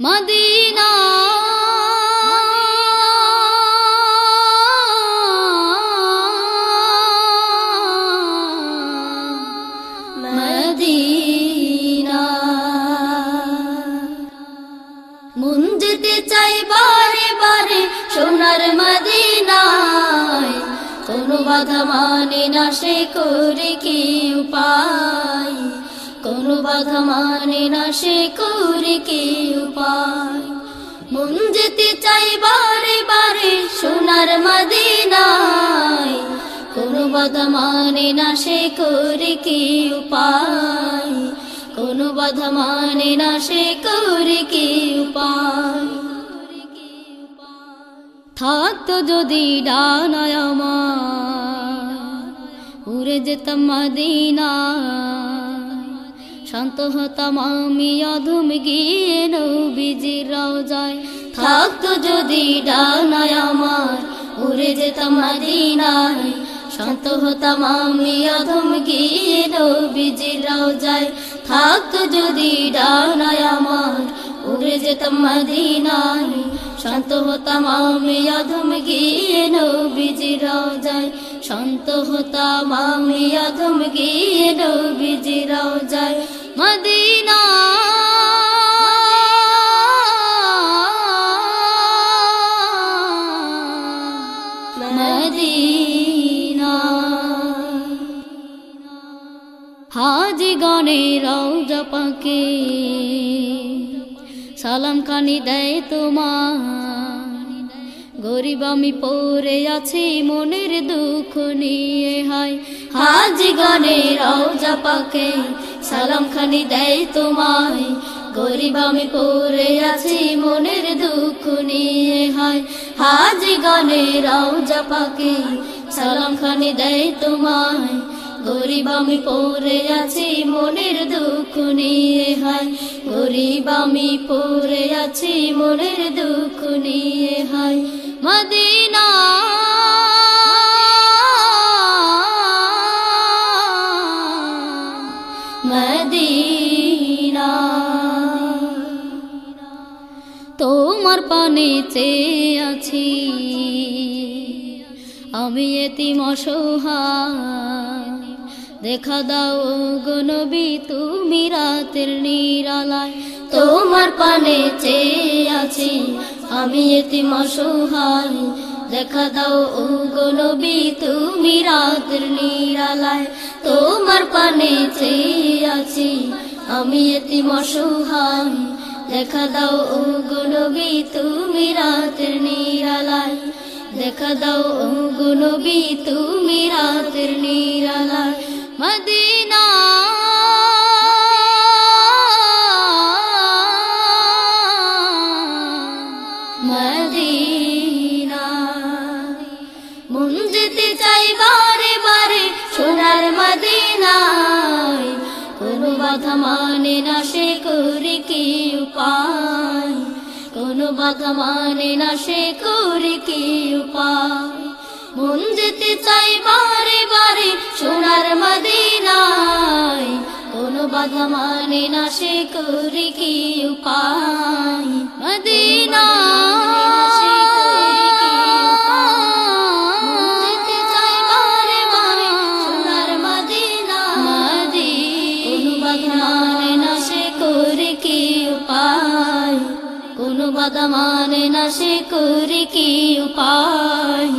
Medina. Medina. মন যেতে চাই বারে বারে সোনার মদিনায়। কোনো বাধা মানে না সে করে কি উপায়? কোনো বাধা মানে না সে করে কি উপায় মন যেতে চাই বারে বারে সোনার মদিনায়। কোনো বাধা মানে না সে করে কি উপায় কোনো বাধা মানে না সে করে কি উপায় থাকতো যদি ডানায় আমার, উড়ে যেতাম মদিনা শান্ত হতাম আমি অধম গিয়ে নবীজির যায়। থাকতো যদি ডানায় আমার, উড়ে যেতাম মদিনায়। শান্ত হতাম আমি অধম গিয়ে নবীজির যায়। থাকতো যদি ডানায় আমার, উড়ে যেতাম মদিনায়। শান্ত হতাম আমি অধম গিয়ে নবীজির যায়। শান্ত হতাম আমি অধম গিয়ে নবীজির যায়। মদিনা। মদিনা। হাজি গণে রৌজা পাকে সালাম খানি দেয় তোমার। গরিব আমি পড়ে আছি, মনের দুঃখ নিয়ে হায় হাজি গণে রৌজা পাকে, সালাম খানি দেয় তোমায়। গরিব আমি পড়ে আছি, মনের দুঃখ নিয়ে হায় হাজি গণে রৌজা পাকে, সালাম খানি দেয় তোমায়। গরিব আমি পড়ে আছি, মনের দুঃখ নিয়ে হায় গরিব আমি পড়ে আছি, মনের দুঃখ নিয়ে হায় মদিনা। মদিনা। তোমার পানে চেয়ে আছি। আমি এতিম অসহায়। দেখা দাও গো নবী, তুমি রাতের নিরালায়। তোমার পানে চেয়ে আছি। আমি এতিম অসহায় দেখা দাও ও গো নবী, তুমি রাতের নিরালায় তোমার পানে চেয়ে আছি। আমি এতিম অসহায় দেখা দাও ও গো নবী, তুমি রাতের নিরালায়। দেখা দাও ও গো নবী, তুমি রাতের মদিনায় কোনো বাধা মানে না সে করে কি উপায়। কোনো বাধা মানে না সে করে কি উপায়। মন যেতে চাই বারে বারে সোনার মদিনায়। কোনো বাধা মানে না সে করে কি উপায়। মদিনা মানে না সে করে কি উপায়? কোনো বাধা মানে না সে করে কি উপায়?